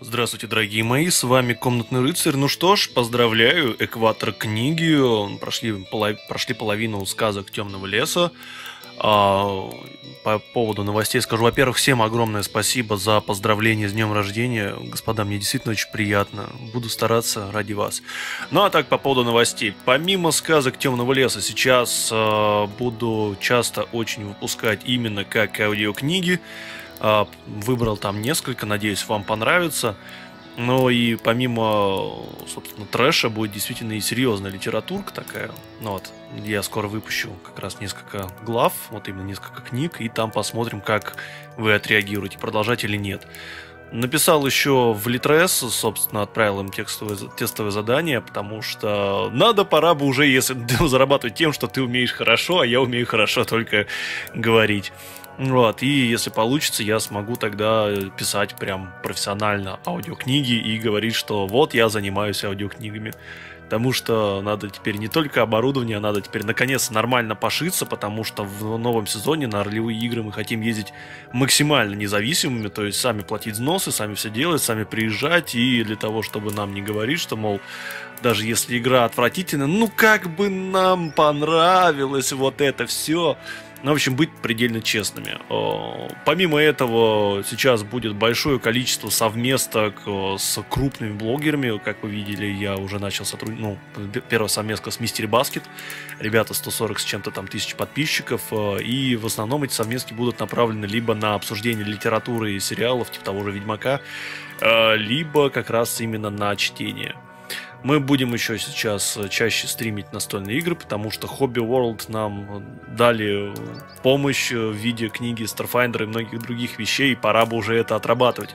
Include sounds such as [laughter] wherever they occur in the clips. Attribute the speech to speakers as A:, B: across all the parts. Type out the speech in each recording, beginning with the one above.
A: Здравствуйте, дорогие мои, с вами Комнатный рыцарь. Ну что ж, поздравляю, экватор книги, прошли, полов... прошли половину сказок Темного леса. А, по поводу новостей скажу, во-первых, всем огромное спасибо за поздравление с днем рождения. Господа, мне действительно очень приятно. Буду стараться ради вас. Ну а так, по поводу новостей. Помимо сказок Темного леса, сейчас э, буду часто очень выпускать именно как аудиокниги. Э, выбрал там несколько, надеюсь, вам понравится. Но и помимо, собственно, трэша будет действительно и серьезная литературка такая. Ну вот, я скоро выпущу как раз несколько глав, вот именно несколько книг, и там посмотрим, как вы отреагируете, продолжать или нет. Написал еще в Литрес, собственно, отправил им текстовое, тестовое задание, потому что надо, пора бы уже, если [laughs] зарабатывать тем, что ты умеешь хорошо, а я умею хорошо только говорить. Вот, и если получится, я смогу тогда писать прям профессионально аудиокниги и говорить, что вот я занимаюсь аудиокнигами. Потому что надо теперь не только оборудование, а надо теперь наконец нормально пошиться, потому что в новом сезоне на ролевые игры мы хотим ездить максимально независимыми, то есть сами платить взносы, сами все делать, сами приезжать, и для того, чтобы нам не говорить, что, мол, даже если игра отвратительная, ну как бы нам понравилось вот это все, ну, в общем, быть предельно честными. Помимо этого, сейчас будет большое количество совместок с крупными блогерами. Как вы видели, я уже начал сотрудничать. Ну, первая совместка с Мистери Баскет. Ребята 140 с чем-то там тысяч подписчиков. И в основном эти совместки будут направлены либо на обсуждение литературы и сериалов, типа того же Ведьмака, либо как раз именно на чтение. Мы будем еще сейчас э, чаще стримить настольные игры, потому что Hobby World нам дали помощь в виде книги Starfinder и многих других вещей, пора бы уже это отрабатывать.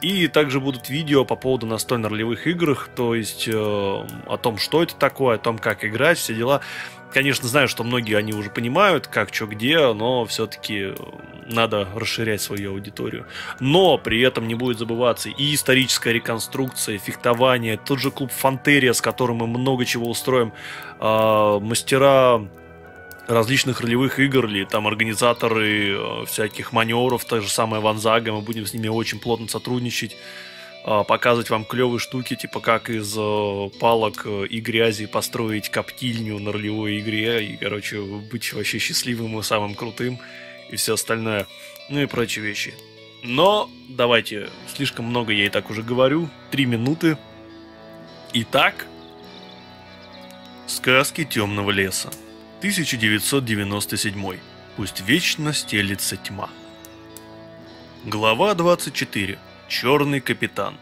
A: И также будут видео по поводу настольно-ролевых игр, то есть э, о том, что это такое, о том, как играть, все дела. Конечно, знаю, что многие они уже понимают, как, что, где, но все-таки надо расширять свою аудиторию. Но при этом не будет забываться и историческая реконструкция, фехтование, тот же клуб Фантерия, с которым мы много чего устроим, э, мастера различных ролевых игр или там организаторы э, всяких маневров, та же самая Ванзага, мы будем с ними очень плотно сотрудничать. А, показывать вам клевые штуки, типа как из э, палок э, и грязи построить коптильню на ролевой игре и, короче, быть вообще счастливым и самым крутым и все остальное, ну и прочие вещи. Но давайте, слишком много я и так уже говорю, три минуты. Итак, сказки темного леса, 1997. Пусть вечно стелится тьма. Глава 24. Черный капитан.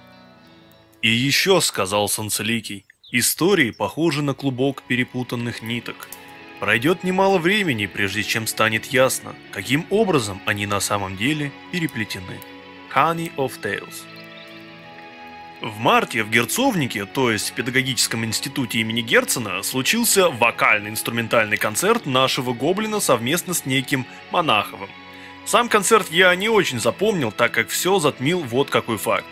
A: И еще, сказал Санцеликий, истории похожи на клубок перепутанных ниток. Пройдет немало времени, прежде чем станет ясно, каким образом они на самом деле переплетены. Honey of Tales. В марте в Герцовнике, то есть в педагогическом институте имени Герцена, случился вокально-инструментальный концерт нашего гоблина совместно с неким Монаховым – сам концерт я не очень запомнил, так как все затмил вот какой факт.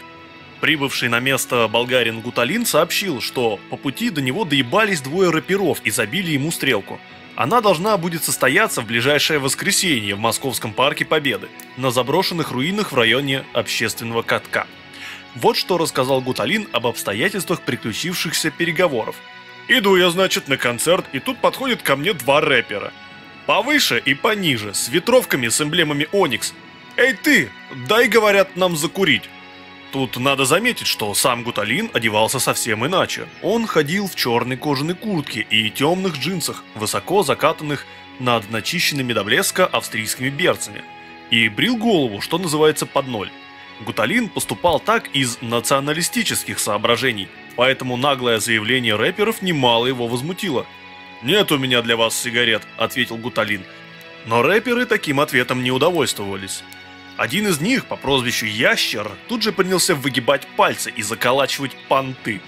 A: Прибывший на место болгарин Гуталин сообщил, что по пути до него доебались двое рэперов и забили ему стрелку. Она должна будет состояться в ближайшее воскресенье в Московском парке Победы, на заброшенных руинах в районе общественного катка. Вот что рассказал Гуталин об обстоятельствах приключившихся переговоров. «Иду я, значит, на концерт, и тут подходят ко мне два рэпера – Повыше и пониже, с ветровками с эмблемами Оникс. Эй ты, дай, говорят, нам закурить. Тут надо заметить, что сам Гуталин одевался совсем иначе. Он ходил в черной кожаной куртке и темных джинсах, высоко закатанных над начищенными до блеска австрийскими берцами. И брил голову, что называется, под ноль. Гуталин поступал так из националистических соображений, поэтому наглое заявление рэперов немало его возмутило – «Нет у меня для вас сигарет», — ответил Гуталин. Но рэперы таким ответом не удовольствовались. Один из них, по прозвищу Ящер, тут же принялся выгибать пальцы и заколачивать понты.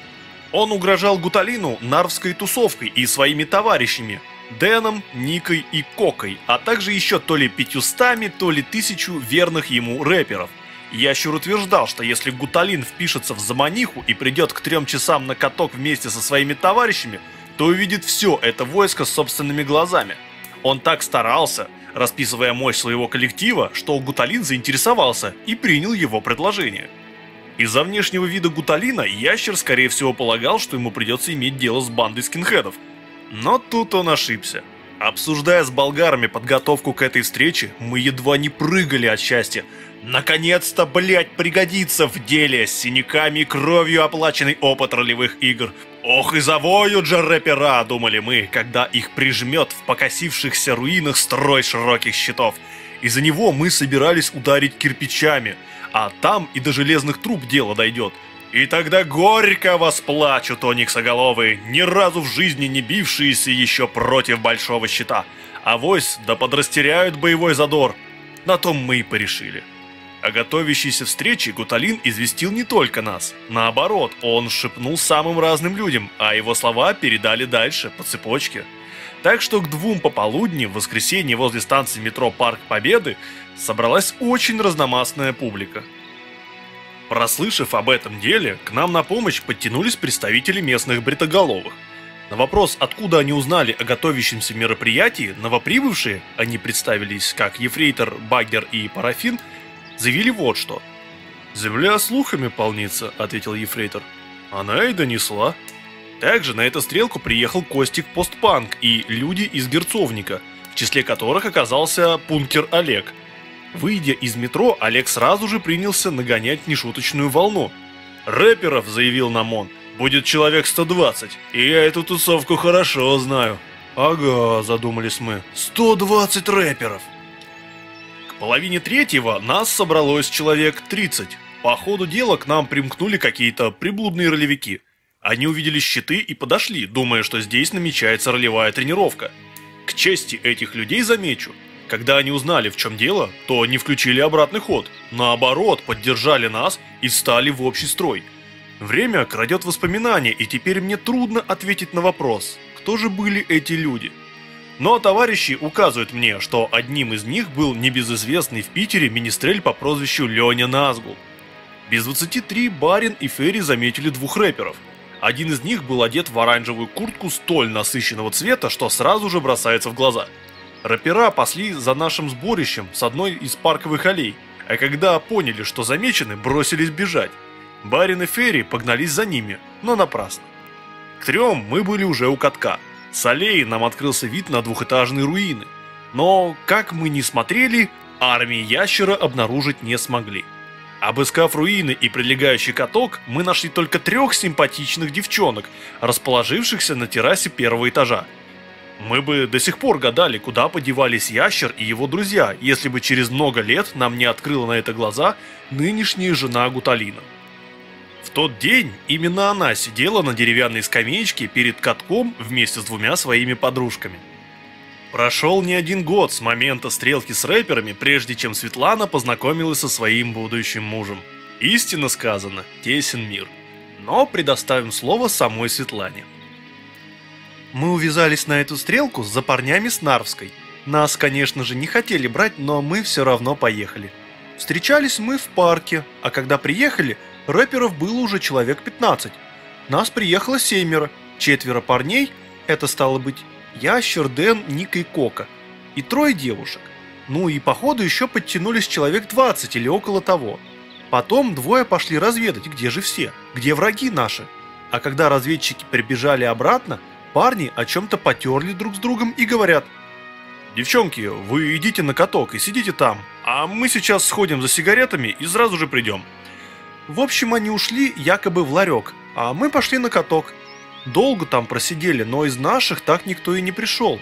A: Он угрожал Гуталину нарвской тусовкой и своими товарищами, Дэном, Никой и Кокой, а также еще то ли пятьюстами, то ли тысячу верных ему рэперов. Ящер утверждал, что если Гуталин впишется в заманиху и придет к трем часам на каток вместе со своими товарищами, то увидит все это войско собственными глазами. Он так старался, расписывая мощь своего коллектива, что Гуталин заинтересовался и принял его предложение. Из-за внешнего вида Гуталина ящер, скорее всего, полагал, что ему придется иметь дело с бандой скинхедов. Но тут он ошибся. Обсуждая с болгарами подготовку к этой встрече, мы едва не прыгали от счастья. Наконец-то, блять, пригодится в деле с синяками и кровью оплаченный опыт ролевых игр. Ох и завоют же рэпера, думали мы, когда их прижмет в покосившихся руинах строй широких щитов. Из-за него мы собирались ударить кирпичами, а там и до железных труб дело дойдет. И тогда горько восплачут ониксоголовые, ни разу в жизни не бившиеся еще против большого щита. А вось да подрастеряют боевой задор. На том мы и порешили. О готовящейся встрече Гуталин известил не только нас. Наоборот, он шепнул самым разным людям, а его слова передали дальше, по цепочке. Так что к двум пополудни в воскресенье возле станции метро Парк Победы собралась очень разномастная публика. Прослышав об этом деле, к нам на помощь подтянулись представители местных бритоголовых. На вопрос, откуда они узнали о готовящемся мероприятии, новоприбывшие, они представились как Ефрейтор, Баггер и Парафин – заявили вот что. «Земля слухами полнится», — ответил Ефрейтор. «Она и донесла». Также на эту стрелку приехал Костик Постпанк и люди из Герцовника, в числе которых оказался пункер Олег. Выйдя из метро, Олег сразу же принялся нагонять нешуточную волну. «Рэперов», — заявил нам он, — «будет человек 120, и я эту тусовку хорошо знаю». «Ага», — задумались мы, — «120 рэперов!» Половине третьего нас собралось человек 30. По ходу дела к нам примкнули какие-то приблудные ролевики. Они увидели щиты и подошли, думая, что здесь намечается ролевая тренировка. К чести этих людей замечу, когда они узнали, в чем дело, то не включили обратный ход. Наоборот, поддержали нас и встали в общий строй. Время крадет воспоминания, и теперь мне трудно ответить на вопрос, кто же были эти люди. Но товарищи указывают мне, что одним из них был небезызвестный в Питере министрель по прозвищу Леня Назгул. Без 23 Барин и Ферри заметили двух рэперов. Один из них был одет в оранжевую куртку столь насыщенного цвета, что сразу же бросается в глаза. Рэпера пасли за нашим сборищем с одной из парковых аллей, а когда поняли, что замечены, бросились бежать. Барин и Ферри погнались за ними, но напрасно. К трем мы были уже у катка – с аллеи нам открылся вид на двухэтажные руины. Но, как мы ни смотрели, армии ящера обнаружить не смогли. Обыскав руины и прилегающий каток, мы нашли только трех симпатичных девчонок, расположившихся на террасе первого этажа. Мы бы до сих пор гадали, куда подевались ящер и его друзья, если бы через много лет нам не открыла на это глаза нынешняя жена Гуталина тот день именно она сидела на деревянной скамеечке перед катком вместе с двумя своими подружками. Прошел не один год с момента стрелки с рэперами, прежде чем Светлана познакомилась со своим будущим мужем. Истинно сказано, тесен мир. Но предоставим слово самой Светлане. Мы увязались на эту стрелку за парнями с Нарвской. Нас, конечно же, не хотели брать, но мы все равно поехали. Встречались мы в парке, а когда приехали, рэперов было уже человек 15. Нас приехало семеро, четверо парней, это стало быть Ящер, Дэн, Ника и Кока, и трое девушек. Ну и походу еще подтянулись человек 20 или около того. Потом двое пошли разведать, где же все, где враги наши. А когда разведчики прибежали обратно, парни о чем-то потерли друг с другом и говорят «Девчонки, вы идите на каток и сидите там, а мы сейчас сходим за сигаретами и сразу же придем». В общем, они ушли якобы в ларек, а мы пошли на каток. Долго там просидели, но из наших так никто и не пришел.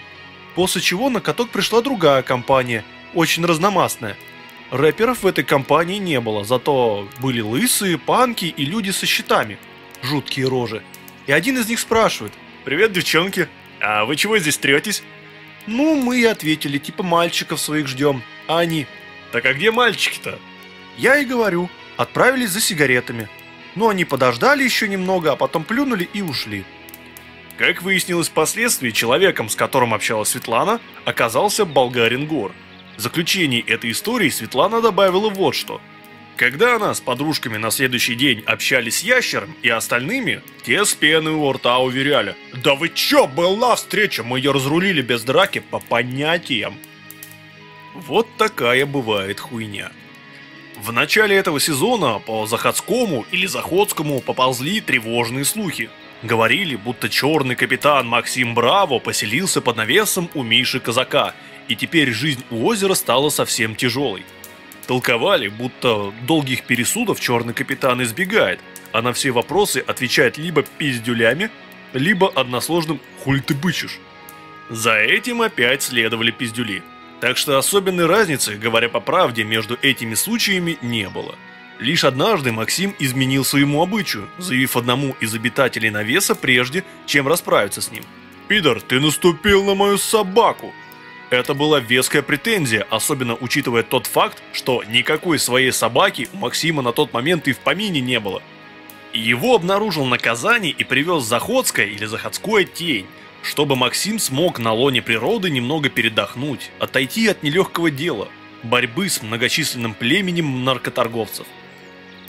A: После чего на каток пришла другая компания, очень разномастная. Рэперов в этой компании не было, зато были лысые, панки и люди со щитами. Жуткие рожи. И один из них спрашивает, «Привет, девчонки, а вы чего здесь третесь?» Ну, мы и ответили, типа мальчиков своих ждем. А они, «Так а где мальчики-то?» Я и говорю, отправились за сигаретами. Но они подождали еще немного, а потом плюнули и ушли. Как выяснилось впоследствии, человеком, с которым общалась Светлана, оказался болгарин Гор. В заключении этой истории Светлана добавила вот что. Когда она с подружками на следующий день общались с ящером и остальными, те с пены у рта уверяли «Да вы чё, была встреча, мы ее разрулили без драки по понятиям». Вот такая бывает хуйня. В начале этого сезона по Заходскому или Заходскому поползли тревожные слухи. Говорили, будто черный капитан Максим Браво поселился под навесом у Миши Казака, и теперь жизнь у озера стала совсем тяжелой. Толковали, будто долгих пересудов черный капитан избегает, а на все вопросы отвечает либо пиздюлями, либо односложным «хули ты бычишь». За этим опять следовали пиздюли. Так что особенной разницы, говоря по правде, между этими случаями не было. Лишь однажды Максим изменил своему обычаю, заявив одному из обитателей навеса прежде, чем расправиться с ним. «Пидор, ты наступил на мою собаку!» Это была веская претензия, особенно учитывая тот факт, что никакой своей собаки у Максима на тот момент и в помине не было. Его обнаружил на Казани и привез Заходская или Заходское тень, чтобы Максим смог на лоне природы немного передохнуть, отойти от нелегкого дела – борьбы с многочисленным племенем наркоторговцев.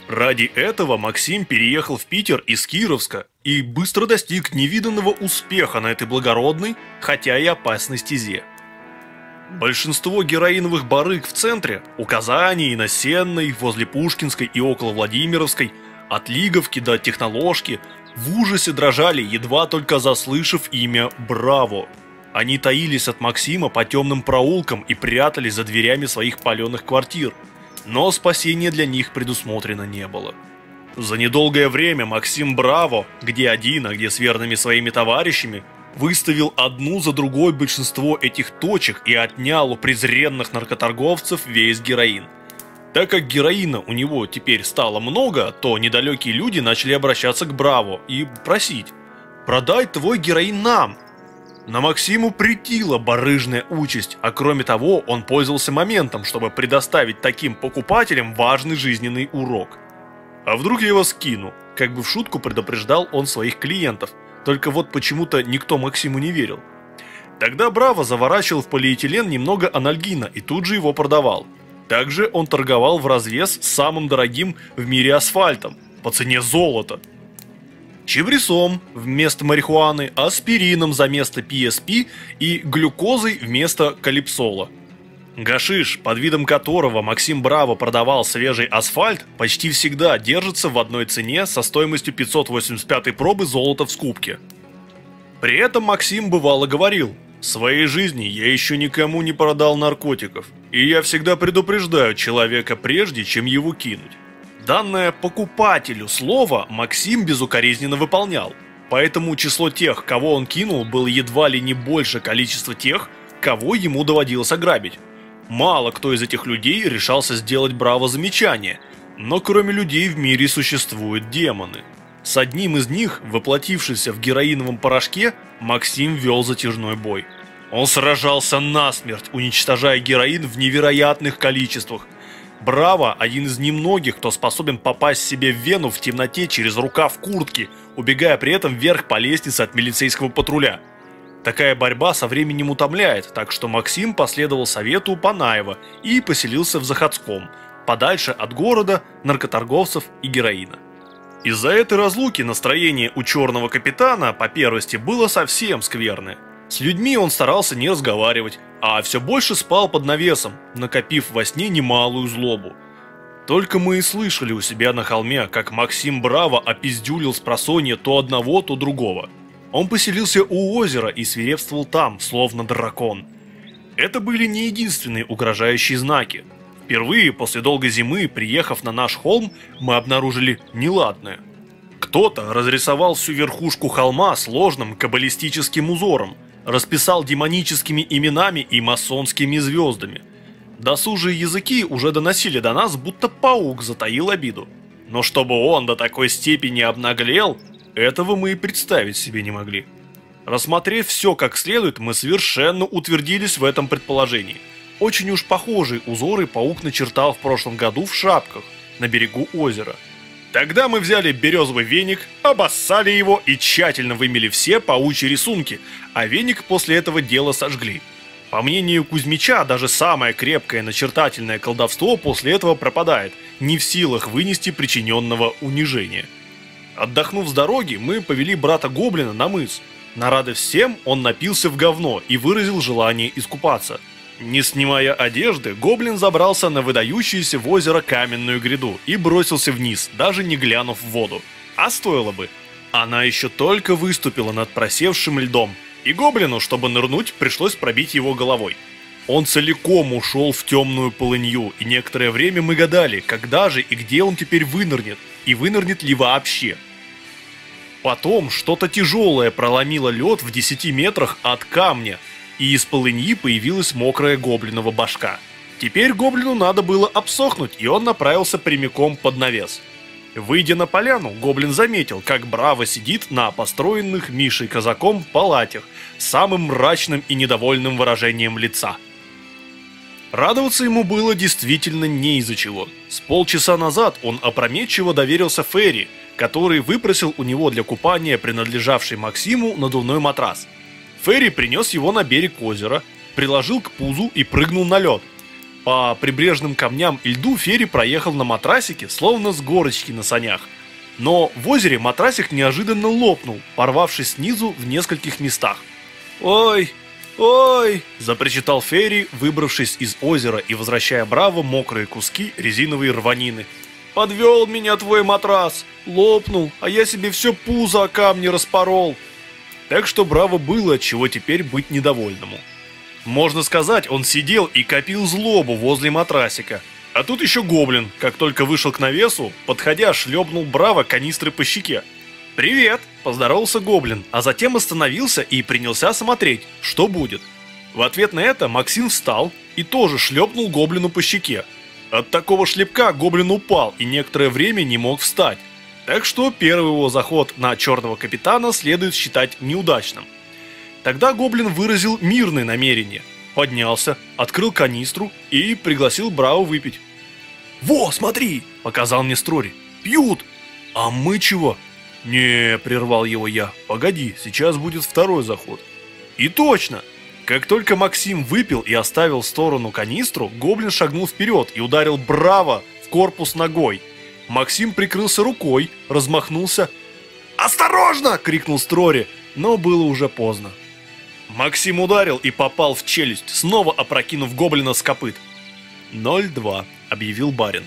A: Ради этого Максим переехал в Питер из Кировска и быстро достиг невиданного успеха на этой благородной, хотя и опасной стезе. Большинство героиновых барыг в центре, у Казани и на Сенной, возле Пушкинской и около Владимировской, от Лиговки до Техноложки, в ужасе дрожали, едва только заслышав имя «Браво». Они таились от Максима по темным проулкам и прятались за дверями своих паленых квартир, но спасения для них предусмотрено не было. За недолгое время Максим Браво, где один, а где с верными своими товарищами, выставил одну за другой большинство этих точек и отнял у презренных наркоторговцев весь героин. Так как героина у него теперь стало много, то недалекие люди начали обращаться к Браво и просить «Продай твой героин нам!». На Максиму притила барыжная участь, а кроме того он пользовался моментом, чтобы предоставить таким покупателям важный жизненный урок. «А вдруг я его скину?» Как бы в шутку предупреждал он своих клиентов – только вот почему-то никто Максиму не верил. Тогда Браво заворачивал в полиэтилен немного анальгина и тут же его продавал. Также он торговал в развес самым дорогим в мире асфальтом, по цене золота. Чебресом вместо марихуаны, аспирином за место PSP и глюкозой вместо калипсола – Гашиш, под видом которого Максим Браво продавал свежий асфальт, почти всегда держится в одной цене со стоимостью 585 пробы золота в скупке. При этом Максим бывало говорил, «В своей жизни я еще никому не продал наркотиков, и я всегда предупреждаю человека прежде, чем его кинуть». Данное покупателю слово Максим безукоризненно выполнял, поэтому число тех, кого он кинул, было едва ли не больше количества тех, кого ему доводилось ограбить. Мало кто из этих людей решался сделать браво замечание, но кроме людей в мире существуют демоны. С одним из них, воплотившийся в героиновом порошке, Максим вел затяжной бой. Он сражался насмерть, уничтожая героин в невероятных количествах. Браво – один из немногих, кто способен попасть себе в вену в темноте через рукав куртки, убегая при этом вверх по лестнице от милицейского патруля – Такая борьба со временем утомляет, так что Максим последовал совету Панаева и поселился в Заходском, подальше от города, наркоторговцев и героина. Из-за этой разлуки настроение у черного капитана по первости было совсем скверное. С людьми он старался не разговаривать, а все больше спал под навесом, накопив во сне немалую злобу. Только мы и слышали у себя на холме, как Максим Браво опиздюлил с просонья то одного, то другого – он поселился у озера и свирепствовал там, словно дракон. Это были не единственные угрожающие знаки. Впервые после долгой зимы, приехав на наш холм, мы обнаружили неладное. Кто-то разрисовал всю верхушку холма сложным каббалистическим узором, расписал демоническими именами и масонскими звездами. Досужие языки уже доносили до нас, будто паук затаил обиду. Но чтобы он до такой степени обнаглел, этого мы и представить себе не могли. Рассмотрев все как следует, мы совершенно утвердились в этом предположении. Очень уж похожие узоры паук начертал в прошлом году в шапках на берегу озера. Тогда мы взяли березовый веник, обоссали его и тщательно вымели все паучьи рисунки, а веник после этого дела сожгли. По мнению Кузьмича, даже самое крепкое начертательное колдовство после этого пропадает, не в силах вынести причиненного унижения. Отдохнув с дороги, мы повели брата Гоблина на мыс. На радость всем он напился в говно и выразил желание искупаться. Не снимая одежды, гоблин забрался на выдающуюся в озеро каменную гряду и бросился вниз, даже не глянув в воду. А стоило бы. Она еще только выступила над просевшим льдом, и гоблину, чтобы нырнуть, пришлось пробить его головой. Он целиком ушел в темную полынью, и некоторое время мы гадали, когда же и где он теперь вынырнет, и вынырнет ли вообще. Потом что-то тяжелое проломило лед в 10 метрах от камня, и из полыньи появилась мокрая гоблинова башка. Теперь гоблину надо было обсохнуть, и он направился прямиком под навес. Выйдя на поляну, гоблин заметил, как Браво сидит на построенных Мишей казаком палатях с самым мрачным и недовольным выражением лица. Радоваться ему было действительно не из-за чего. С полчаса назад он опрометчиво доверился Ферри, который выпросил у него для купания принадлежавший Максиму надувной матрас. Ферри принес его на берег озера, приложил к пузу и прыгнул на лед – по прибрежным камням и льду Ферри проехал на матрасике, словно с горочки на санях. Но в озере матрасик неожиданно лопнул, порвавшись снизу в нескольких местах. «Ой, ой!» – запричитал Ферри, выбравшись из озера и возвращая Браво мокрые куски резиновой рванины. «Подвел меня твой матрас! Лопнул, а я себе все пузо о камни распорол!» Так что Браво было, чего теперь быть недовольному. Можно сказать, он сидел и копил злобу возле матрасика. А тут еще гоблин, как только вышел к навесу, подходя, шлепнул Браво канистры по щеке. «Привет!» – поздоровался гоблин, а затем остановился и принялся смотреть, что будет. В ответ на это Максим встал и тоже шлепнул гоблину по щеке. От такого шлепка гоблин упал и некоторое время не мог встать. Так что первый его заход на черного капитана следует считать неудачным. Тогда гоблин выразил мирное намерение. Поднялся, открыл канистру и пригласил Браво выпить. «Во, смотри!» – показал мне Строри. «Пьют!» «А мы чего?» «Не», – прервал его я. «Погоди, сейчас будет второй заход». И точно! Как только Максим выпил и оставил в сторону канистру, гоблин шагнул вперед и ударил Браво в корпус ногой. Максим прикрылся рукой, размахнулся. «Осторожно!» – крикнул Строри, но было уже поздно. Максим ударил и попал в челюсть, снова опрокинув гоблина с копыт. 0-2, объявил барин.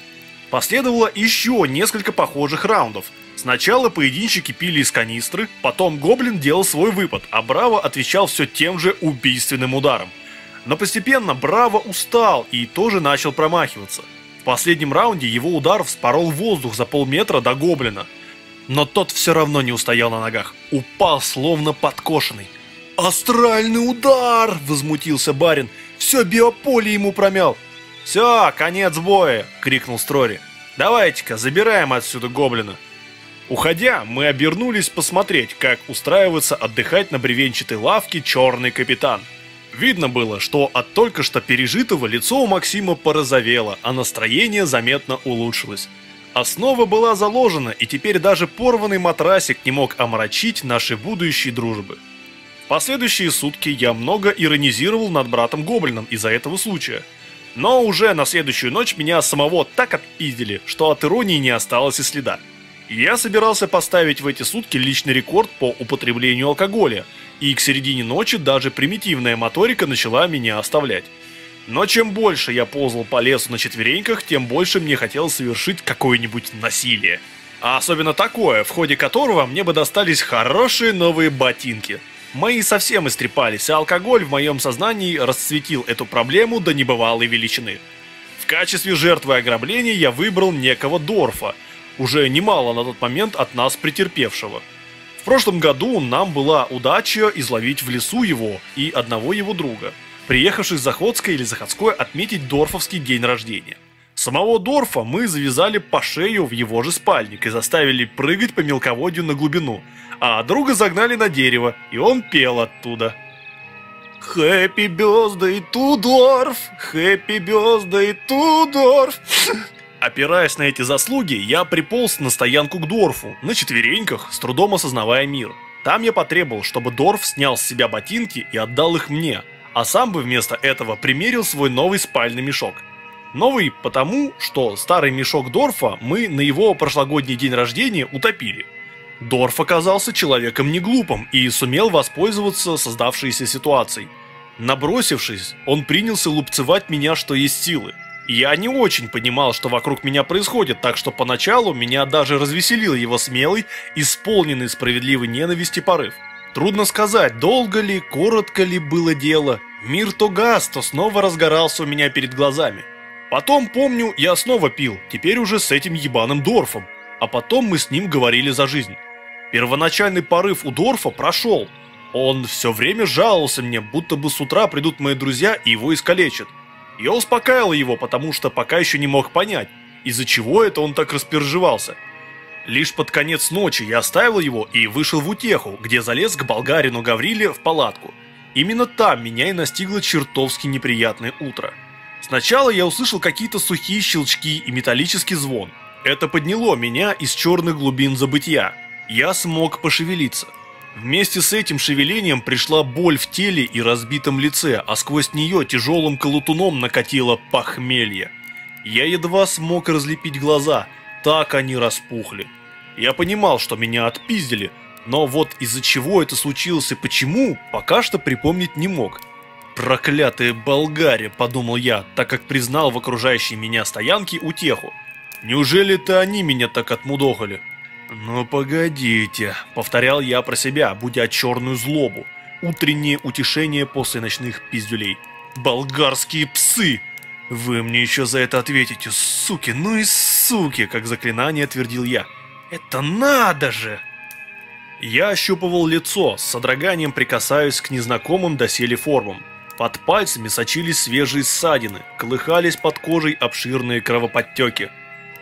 A: Последовало еще несколько похожих раундов. Сначала поединщики пили из канистры, потом гоблин делал свой выпад, а Браво отвечал все тем же убийственным ударом. Но постепенно Браво устал и тоже начал промахиваться. В последнем раунде его удар вспорол воздух за полметра до гоблина. Но тот все равно не устоял на ногах, упал словно подкошенный. «Астральный удар!» – возмутился барин. «Все биополе ему промял!» «Все, конец боя!» – крикнул Строри. «Давайте-ка, забираем отсюда гоблина!» Уходя, мы обернулись посмотреть, как устраивается отдыхать на бревенчатой лавке черный капитан. Видно было, что от только что пережитого лицо у Максима порозовело, а настроение заметно улучшилось. Основа была заложена, и теперь даже порванный матрасик не мог омрачить нашей будущей дружбы. Последующие сутки я много иронизировал над братом Гоблином из-за этого случая. Но уже на следующую ночь меня самого так отпиздили, что от иронии не осталось и следа. Я собирался поставить в эти сутки личный рекорд по употреблению алкоголя, и к середине ночи даже примитивная моторика начала меня оставлять. Но чем больше я ползал по лесу на четвереньках, тем больше мне хотелось совершить какое-нибудь насилие. А особенно такое, в ходе которого мне бы достались хорошие новые ботинки – Мои совсем истрепались, а алкоголь в моем сознании расцветил эту проблему до небывалой величины. В качестве жертвы ограбления я выбрал некого Дорфа, уже немало на тот момент от нас претерпевшего. В прошлом году нам была удача изловить в лесу его и одного его друга, приехавших с Заходской или Заходской отметить Дорфовский день рождения. Самого Дорфа мы завязали по шею в его же спальник и заставили прыгать по мелководью на глубину – а друга загнали на дерево, и он пел оттуда. «Хэппи бёздэй, Тудорф! Хэппи бёздэй, Тудорф!» Опираясь на эти заслуги, я приполз на стоянку к Дорфу, на четвереньках, с трудом осознавая мир. Там я потребовал, чтобы Дорф снял с себя ботинки и отдал их мне, а сам бы вместо этого примерил свой новый спальный мешок. Новый потому, что старый мешок Дорфа мы на его прошлогодний день рождения утопили – Дорф оказался человеком неглупым и сумел воспользоваться создавшейся ситуацией. Набросившись, он принялся лупцевать меня, что есть силы. Я не очень понимал, что вокруг меня происходит, так что поначалу меня даже развеселил его смелый, исполненный справедливой ненависти порыв. Трудно сказать, долго ли, коротко ли было дело. Мир то гас, то снова разгорался у меня перед глазами. Потом, помню, я снова пил, теперь уже с этим ебаным Дорфом. А потом мы с ним говорили за жизнь. Первоначальный порыв у Дорфа прошел. Он все время жаловался мне, будто бы с утра придут мои друзья и его искалечат. Я успокаивал его, потому что пока еще не мог понять, из-за чего это он так распереживался. Лишь под конец ночи я оставил его и вышел в утеху, где залез к болгарину Гавриле в палатку. Именно там меня и настигло чертовски неприятное утро. Сначала я услышал какие-то сухие щелчки и металлический звон. Это подняло меня из черных глубин забытия. Я смог пошевелиться. Вместе с этим шевелением пришла боль в теле и разбитом лице, а сквозь нее тяжелым колотуном накатило похмелье. Я едва смог разлепить глаза, так они распухли. Я понимал, что меня отпиздили, но вот из-за чего это случилось и почему, пока что припомнить не мог. «Проклятые болгари», — подумал я, так как признал в окружающей меня стоянке утеху. «Неужели это они меня так отмудохали?» «Ну погодите», — повторял я про себя, будя черную злобу. Утреннее утешение после ночных пиздюлей. «Болгарские псы! Вы мне еще за это ответите, суки, ну и суки!» Как заклинание твердил я. «Это надо же!» Я ощупывал лицо, с содроганием прикасаясь к незнакомым доселе формам. Под пальцами сочились свежие ссадины, колыхались под кожей обширные кровоподтеки.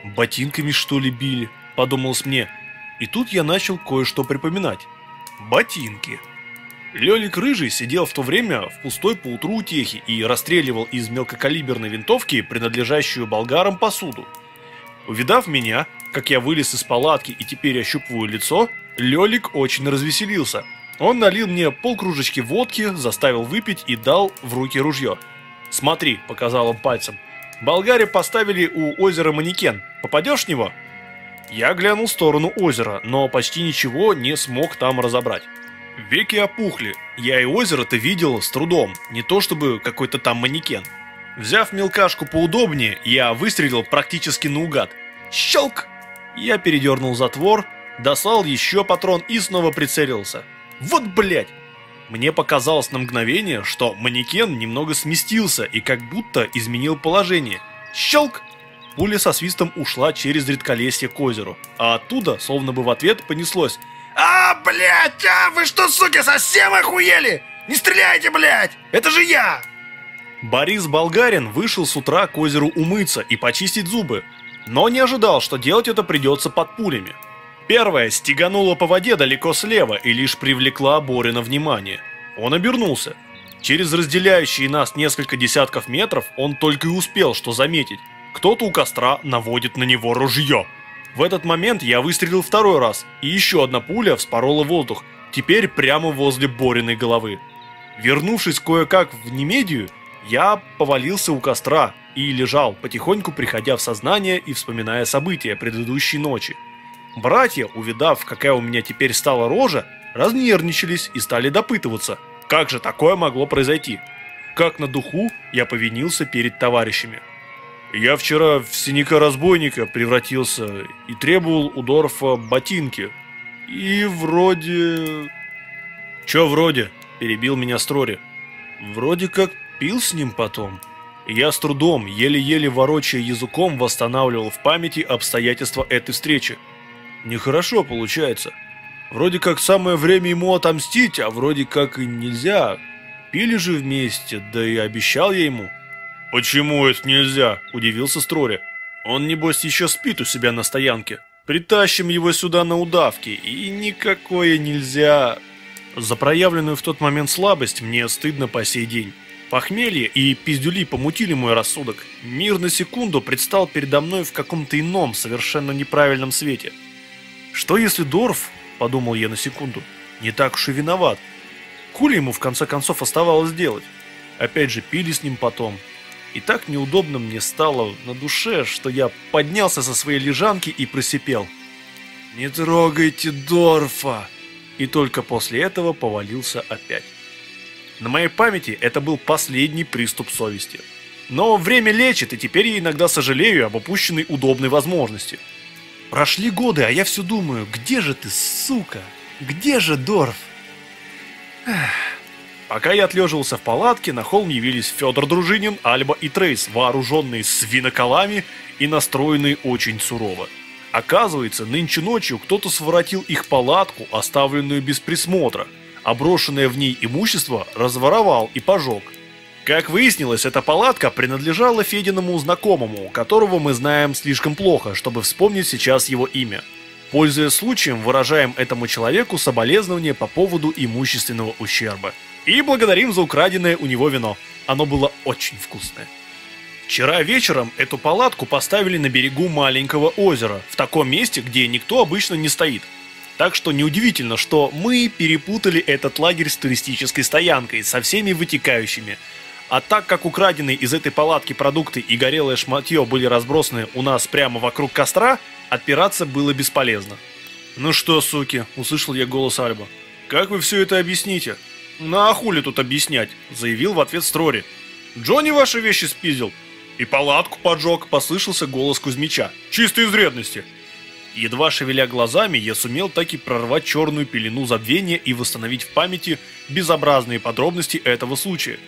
A: «Ботинками, что ли, били?» – подумалось мне. И тут я начал кое-что припоминать. Ботинки. Лёлик Рыжий сидел в то время в пустой поутру утехи и расстреливал из мелкокалиберной винтовки, принадлежащую болгарам, посуду. Увидав меня, как я вылез из палатки и теперь ощупываю лицо, Лёлик очень развеселился. Он налил мне полкружечки водки, заставил выпить и дал в руки ружье. «Смотри», — показал он пальцем, — «болгаре поставили у озера манекен. Попадешь в него?» Я глянул в сторону озера, но почти ничего не смог там разобрать. Веки опухли, я и озеро-то видел с трудом, не то чтобы какой-то там манекен. Взяв мелкашку поудобнее, я выстрелил практически наугад. Щелк! Я передернул затвор, достал еще патрон и снова прицелился. Вот блять! Мне показалось на мгновение, что манекен немного сместился и как будто изменил положение. Щелк! Пуля со свистом ушла через редколесье к озеру, а оттуда, словно бы в ответ, понеслось «А, блядь, а вы что, суки, совсем охуели? Не стреляйте, блядь! Это же я!» Борис Болгарин вышел с утра к озеру умыться и почистить зубы, но не ожидал, что делать это придется под пулями. Первая стеганула по воде далеко слева и лишь привлекла Борина внимание. Он обернулся. Через разделяющие нас несколько десятков метров он только и успел что заметить. Кто-то у костра наводит на него ружье. В этот момент я выстрелил второй раз, и еще одна пуля вспорола воздух, теперь прямо возле Бориной головы. Вернувшись кое-как в Немедию, я повалился у костра и лежал, потихоньку приходя в сознание и вспоминая события предыдущей ночи. Братья, увидав, какая у меня теперь стала рожа, разнервничались и стали допытываться, как же такое могло произойти. Как на духу я повинился перед товарищами. Я вчера в синяка-разбойника превратился и требовал у Дорфа ботинки. И вроде... Чё вроде? Перебил меня Строри. Вроде как пил с ним потом. Я с трудом, еле-еле ворочая языком, восстанавливал в памяти обстоятельства этой встречи. Нехорошо получается. Вроде как самое время ему отомстить, а вроде как и нельзя. Пили же вместе, да и обещал я ему. «Почему это нельзя?» – удивился Строри. «Он, небось, еще спит у себя на стоянке. Притащим его сюда на удавке, и никакое нельзя...» За проявленную в тот момент слабость мне стыдно по сей день. Похмелье и пиздюли помутили мой рассудок. Мир на секунду предстал передо мной в каком-то ином, совершенно неправильном свете. Что если Дорф, подумал я на секунду, не так уж и виноват? Хули ему в конце концов оставалось делать? Опять же, пили с ним потом, и так неудобно мне стало на душе, что я поднялся со своей лежанки и просипел. «Не трогайте Дорфа!» И только после этого повалился опять. На моей памяти это был последний приступ совести. Но время лечит, и теперь я иногда сожалею об упущенной удобной возможности. Прошли годы, а я все думаю, где же ты, сука? Где же Дорф? Эх. Пока я отлеживался в палатке, на холм явились Федор Дружинин, Альба и Трейс, вооруженные свиноколами и настроенные очень сурово. Оказывается, нынче ночью кто-то своротил их палатку, оставленную без присмотра, а брошенное в ней имущество разворовал и пожег. Как выяснилось, эта палатка принадлежала Фединому знакомому, которого мы знаем слишком плохо, чтобы вспомнить сейчас его имя. Пользуясь случаем, выражаем этому человеку соболезнования по поводу имущественного ущерба. И благодарим за украденное у него вино. Оно было очень вкусное. Вчера вечером эту палатку поставили на берегу маленького озера, в таком месте, где никто обычно не стоит. Так что неудивительно, что мы перепутали этот лагерь с туристической стоянкой, со всеми вытекающими. А так как украденные из этой палатки продукты и горелое шматье были разбросаны у нас прямо вокруг костра, отпираться было бесполезно. «Ну что, суки?» – услышал я голос Альба. «Как вы все это объясните?» «На хули тут объяснять?» – заявил в ответ Строри. «Джонни ваши вещи спиздил?» «И палатку поджег», – послышался голос Кузьмича. «Чисто из вредности». Едва шевеля глазами, я сумел так и прорвать черную пелену забвения и восстановить в памяти безобразные подробности этого случая.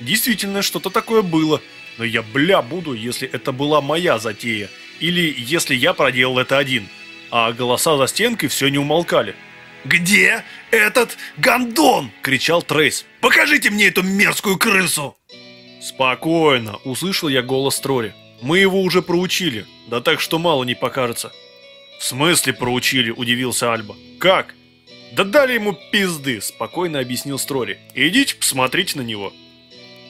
A: Действительно, что-то такое было, но я бля буду, если это была моя затея, или если я проделал это один. А голоса за стенкой все не умолкали.
B: «Где этот гондон?» – кричал Трейс. «Покажите мне эту мерзкую крысу!»
A: «Спокойно!» – услышал я голос Трори. «Мы его уже проучили, да так что мало не покажется». «В смысле проучили?» – удивился Альба. «Как?» «Да дали ему пизды!» – спокойно объяснил Строри. «Идите, посмотрите на него».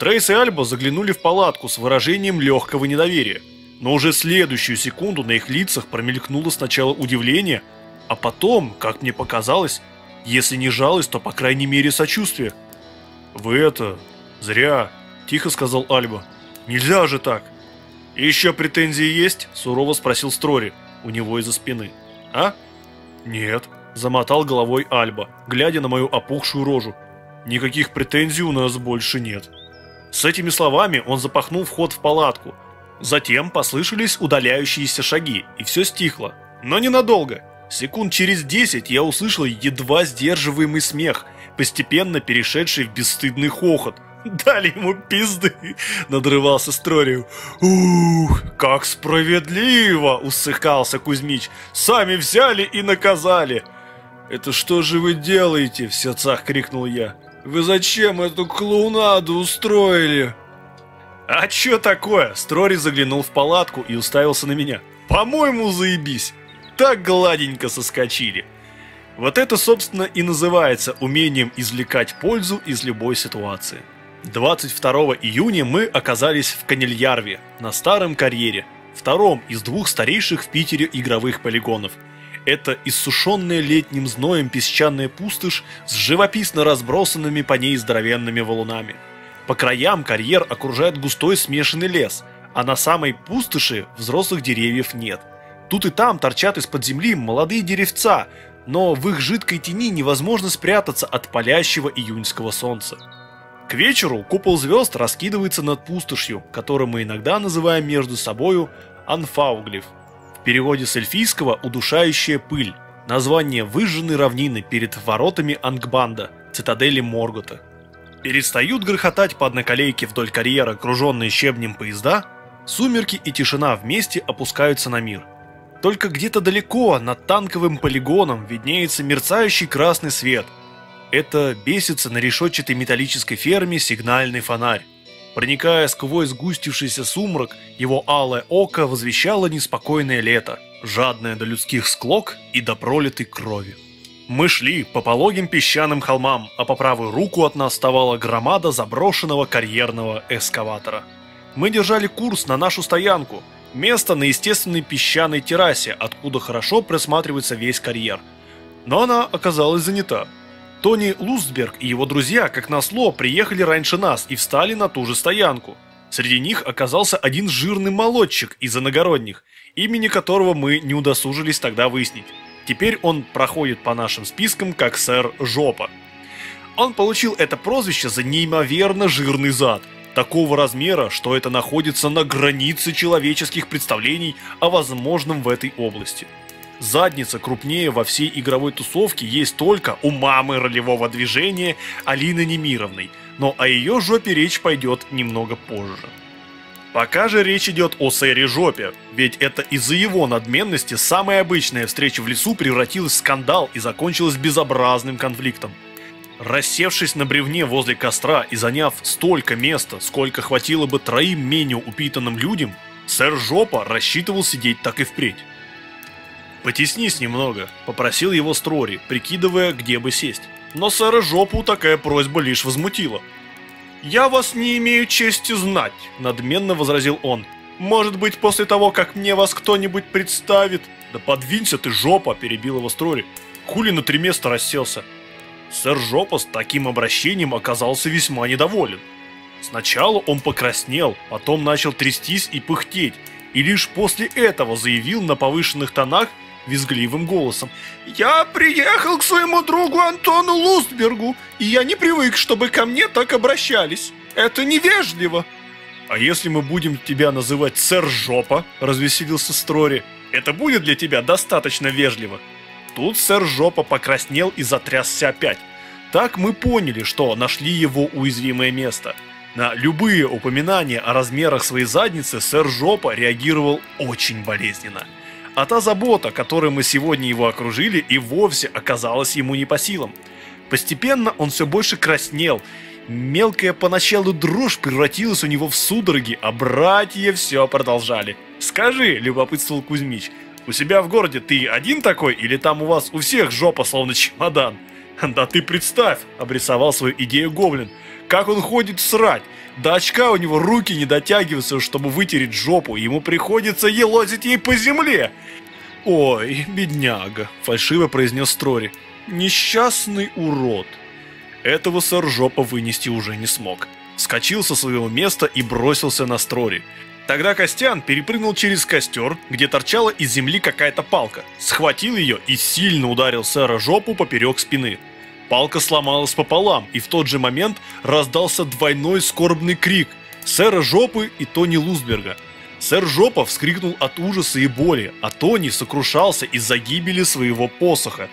A: Трейс и Альба заглянули в палатку с выражением легкого недоверия. Но уже следующую секунду на их лицах промелькнуло сначала удивление – а потом, как мне показалось, если не жалость, то по крайней мере сочувствие. «Вы это... зря», – тихо сказал Альба. «Нельзя же так!» еще претензии есть?» – сурово спросил Строри у него из-за спины. «А?» «Нет», – замотал головой Альба, глядя на мою опухшую рожу. «Никаких претензий у нас больше нет». С этими словами он запахнул вход в палатку. Затем послышались удаляющиеся шаги, и все стихло. Но ненадолго. Секунд через десять я услышал едва сдерживаемый смех, постепенно перешедший в бесстыдный хохот. [laughs] «Дали ему пизды!» [laughs] — надрывался Строрию. «Ух, как справедливо!» — усыхался Кузьмич. «Сами взяли и наказали!» «Это что же вы делаете?» — в сердцах крикнул я. «Вы зачем эту клоунаду устроили?» «А чё такое?» — Строри заглянул в палатку и уставился на меня. «По-моему, заебись!» Так гладенько соскочили. Вот это, собственно, и называется умением извлекать пользу из любой ситуации. 22 июня мы оказались в Канельярве, на старом карьере, втором из двух старейших в Питере игровых полигонов. Это иссушенная летним зноем песчаная пустошь с живописно разбросанными по ней здоровенными валунами. По краям карьер окружает густой смешанный лес, а на самой пустоши взрослых деревьев нет – Тут и там торчат из-под земли молодые деревца, но в их жидкой тени невозможно спрятаться от палящего июньского солнца. К вечеру купол звезд раскидывается над пустошью, которую мы иногда называем между собою Анфауглиф. В переводе с эльфийского «удушающая пыль», название выжженной равнины перед воротами Ангбанда, цитадели Моргота. Перестают грохотать по одноколейке вдоль карьера, окруженные щебнем поезда, сумерки и тишина вместе опускаются на мир – только где-то далеко, над танковым полигоном, виднеется мерцающий красный свет. Это бесится на решетчатой металлической ферме сигнальный фонарь. Проникая сквозь сгустившийся сумрак, его алое око возвещало неспокойное лето, жадное до людских склок и до пролитой крови. Мы шли по пологим песчаным холмам, а по правую руку от нас вставала громада заброшенного карьерного эскаватора. Мы держали курс на нашу стоянку – Место на естественной песчаной террасе, откуда хорошо просматривается весь карьер. Но она оказалась занята. Тони Лустберг и его друзья, как назло, приехали раньше нас и встали на ту же стоянку. Среди них оказался один жирный молодчик из иногородних, имени которого мы не удосужились тогда выяснить. Теперь он проходит по нашим спискам как сэр Жопа. Он получил это прозвище за неимоверно жирный зад, такого размера, что это находится на границе человеческих представлений о возможном в этой области. Задница крупнее во всей игровой тусовке есть только у мамы ролевого движения Алины Немировной, но о ее жопе речь пойдет немного позже. Пока же речь идет о сэре Жопе, ведь это из-за его надменности самая обычная встреча в лесу превратилась в скандал и закончилась безобразным конфликтом. Рассевшись на бревне возле костра и заняв столько места, сколько хватило бы троим менее упитанным людям, сэр Жопа рассчитывал сидеть так и впредь. «Потеснись немного», — попросил его Строри, прикидывая, где бы сесть. Но сэра Жопу такая просьба лишь возмутила. «Я вас не имею чести знать», — надменно возразил он. «Может быть, после того, как мне вас кто-нибудь представит?» «Да подвинься ты, жопа!» — перебил его Строри. Хули на три места расселся. Сэр Жопа с таким обращением оказался весьма недоволен. Сначала он покраснел, потом начал трястись и пыхтеть, и лишь после этого заявил на повышенных тонах визгливым голосом. «Я приехал к своему другу Антону Лустбергу, и я не привык, чтобы ко мне так обращались. Это невежливо!» «А если мы будем тебя называть сэр Жопа?» – развеселился Строри. «Это будет для тебя достаточно вежливо?» Тут сэр Жопа покраснел и затрясся опять. Так мы поняли, что нашли его уязвимое место. На любые упоминания о размерах своей задницы сэр Жопа реагировал очень болезненно. А та забота, которой мы сегодня его окружили, и вовсе оказалась ему не по силам. Постепенно он все больше краснел. Мелкая поначалу дрожь превратилась у него в судороги, а братья все продолжали. «Скажи», — любопытствовал Кузьмич, — у себя в городе ты один такой, или там у вас у всех жопа словно чемодан? [laughs] Да ты представь, обрисовал свою идею Гоблин. Как он ходит срать. До очка у него руки не дотягиваются, чтобы вытереть жопу, ему приходится елозить ей по земле. Ой, бедняга, фальшиво произнес Строри. Несчастный урод. Этого сэр Жопа вынести уже не смог. Скочил со своего места и бросился на Строри. Тогда Костян перепрыгнул через костер, где торчала из земли какая-то палка, схватил ее и сильно ударил сэра жопу поперек спины. Палка сломалась пополам, и в тот же момент раздался двойной скорбный крик сэра Жопы и Тони Лузберга. Сэр Жопа вскрикнул от ужаса и боли, а Тони сокрушался из-за гибели своего посоха.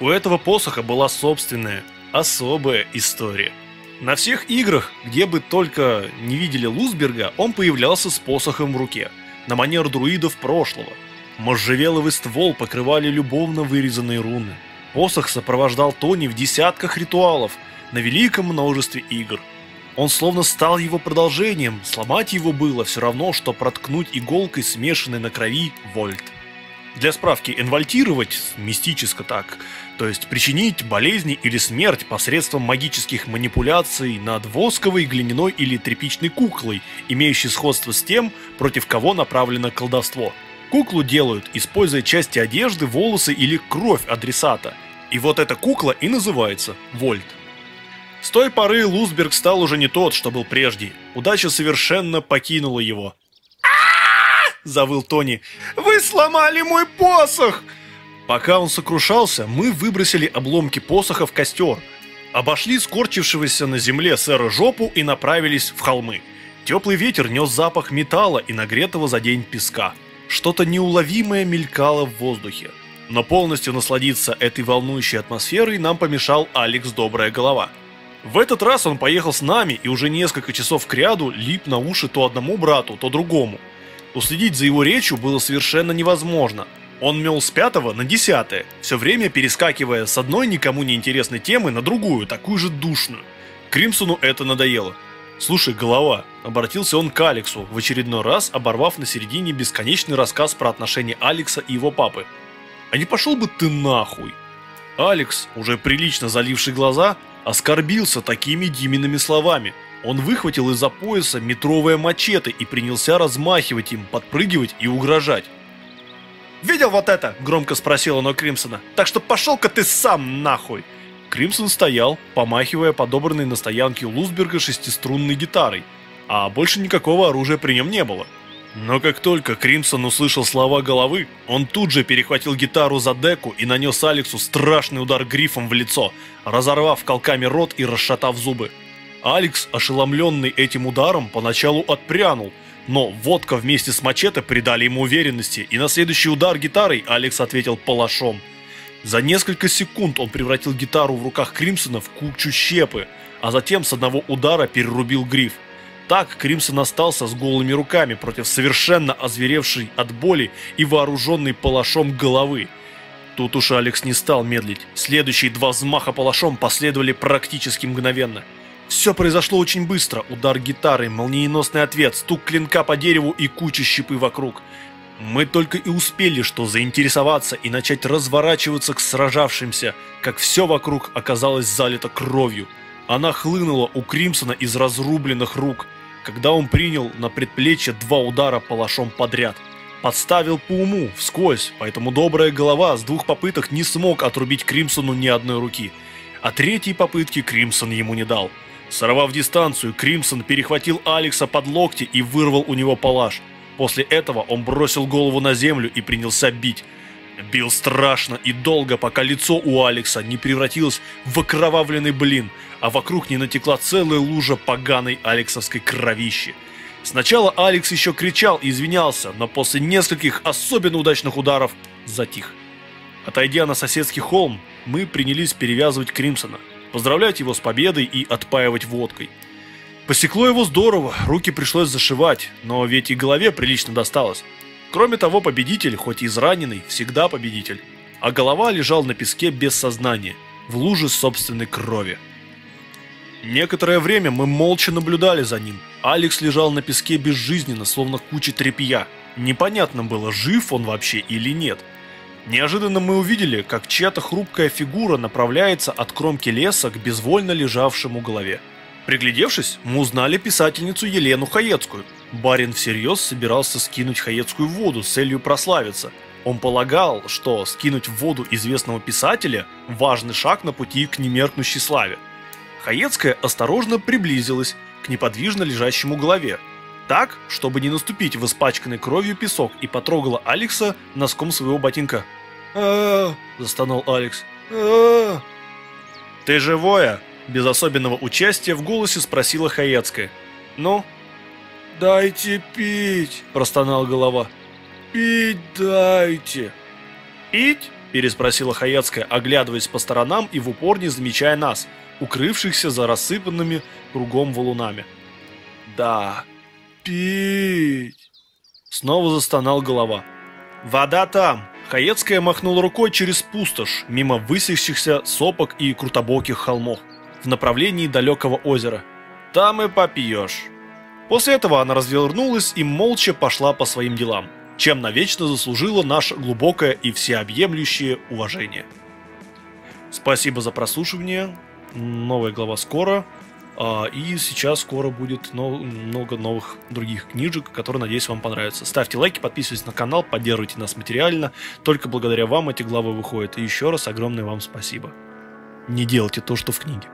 A: У этого посоха была собственная, особая история. На всех играх, где бы только не видели Лузберга, он появлялся с посохом в руке, на манер друидов прошлого. Можжевеловый ствол покрывали любовно вырезанные руны. Посох сопровождал Тони в десятках ритуалов на великом множестве игр. Он словно стал его продолжением, сломать его было все равно, что проткнуть иголкой смешанной на крови вольт. Для справки, инвальтировать, мистически так, то есть причинить болезни или смерть посредством магических манипуляций над восковой, глиняной или тряпичной куклой, имеющей сходство с тем, против кого направлено колдовство. Куклу делают, используя части одежды, волосы или кровь адресата. И вот эта кукла и называется Вольт. С той поры Лузберг стал уже не тот, что был прежде. Удача совершенно покинула его завыл Тони. «Вы сломали мой посох!» Пока он сокрушался, мы выбросили обломки посоха в костер, обошли скорчившегося на земле сэра Жопу и направились в холмы. Теплый ветер нес запах металла и нагретого за день песка. Что-то неуловимое мелькало в воздухе. Но полностью насладиться этой волнующей атмосферой нам помешал Алекс Добрая Голова. В этот раз он поехал с нами и уже несколько часов кряду лип на уши то одному брату, то другому. Уследить за его речью было совершенно невозможно. Он мел с пятого на десятое, все время перескакивая с одной никому не интересной темы на другую, такую же душную. Кримсону это надоело. «Слушай, голова», — обратился он к Алексу, в очередной раз оборвав на середине бесконечный рассказ про отношения Алекса и его папы. «А не пошел бы ты нахуй?» Алекс, уже прилично заливший глаза, оскорбился такими Димиными словами — он выхватил из-за пояса метровое мачете и принялся размахивать им, подпрыгивать и угрожать. «Видел вот это?» – громко спросил он у Кримсона. «Так что пошел-ка ты сам нахуй!» Кримсон стоял, помахивая подобранной на стоянке у Лузберга шестиструнной гитарой, а больше никакого оружия при нем не было. Но как только Кримсон услышал слова головы, он тут же перехватил гитару за деку и нанес Алексу страшный удар грифом в лицо, разорвав колками рот и расшатав зубы. Алекс, ошеломленный этим ударом, поначалу отпрянул, но водка вместе с мачете придали ему уверенности, и на следующий удар гитарой Алекс ответил палашом. За несколько секунд он превратил гитару в руках Кримсона в кучу щепы, а затем с одного удара перерубил гриф. Так Кримсон остался с голыми руками против совершенно озверевшей от боли и вооруженной палашом головы. Тут уж Алекс не стал медлить. Следующие два взмаха палашом последовали практически мгновенно. Все произошло очень быстро. Удар гитары, молниеносный ответ, стук клинка по дереву и куча щепы вокруг. Мы только и успели что заинтересоваться и начать разворачиваться к сражавшимся, как все вокруг оказалось залито кровью. Она хлынула у Кримсона из разрубленных рук, когда он принял на предплечье два удара палашом подряд. Подставил по уму, вскользь, поэтому добрая голова с двух попыток не смог отрубить Кримсону ни одной руки. А третьей попытки Кримсон ему не дал. Сорвав дистанцию, Кримсон перехватил Алекса под локти и вырвал у него палаш. После этого он бросил голову на землю и принялся бить. Бил страшно и долго, пока лицо у Алекса не превратилось в окровавленный блин, а вокруг не натекла целая лужа поганой алексовской кровищи. Сначала Алекс еще кричал и извинялся, но после нескольких особенно удачных ударов затих. Отойдя на соседский холм, мы принялись перевязывать Кримсона, поздравлять его с победой и отпаивать водкой. Посекло его здорово, руки пришлось зашивать, но ведь и голове прилично досталось. Кроме того, победитель, хоть и израненный, всегда победитель. А голова лежал на песке без сознания, в луже собственной крови. Некоторое время мы молча наблюдали за ним. Алекс лежал на песке безжизненно, словно куча тряпья. Непонятно было, жив он вообще или нет. Неожиданно мы увидели, как чья-то хрупкая фигура направляется от кромки леса к безвольно лежавшему голове. Приглядевшись, мы узнали писательницу Елену Хаецкую. Барин всерьез собирался скинуть Хаецкую в воду с целью прославиться. Он полагал, что скинуть в воду известного писателя – важный шаг на пути к немеркнущей славе. Хаецкая осторожно приблизилась к неподвижно лежащему голове, так, чтобы не наступить в испачканный кровью песок и потрогала Алекса носком своего ботинка. А застонал Алекс. а «Ты живое?» Без особенного участия в голосе спросила Хаецкая. «Ну?» «Дайте пить!» – простонал голова. «Пить дайте!» «Пить?» – переспросила Хаецкая, оглядываясь по сторонам и в упор не замечая нас, укрывшихся за рассыпанными кругом валунами. «Да, пить!» Снова застонал голова. «Вода там!» Хаецкая махнула рукой через пустошь, мимо высящихся сопок и крутобоких холмов в направлении далекого озера. Там и попьешь. После этого она развернулась и молча пошла по своим делам, чем навечно заслужила наше глубокое и всеобъемлющее уважение. Спасибо за прослушивание. Новая глава скоро. А, и сейчас скоро будет много новых других книжек, которые, надеюсь, вам понравятся. Ставьте лайки, подписывайтесь на канал, поддерживайте нас материально. Только благодаря вам эти главы выходят. И еще раз огромное вам спасибо. Не делайте то, что в книге.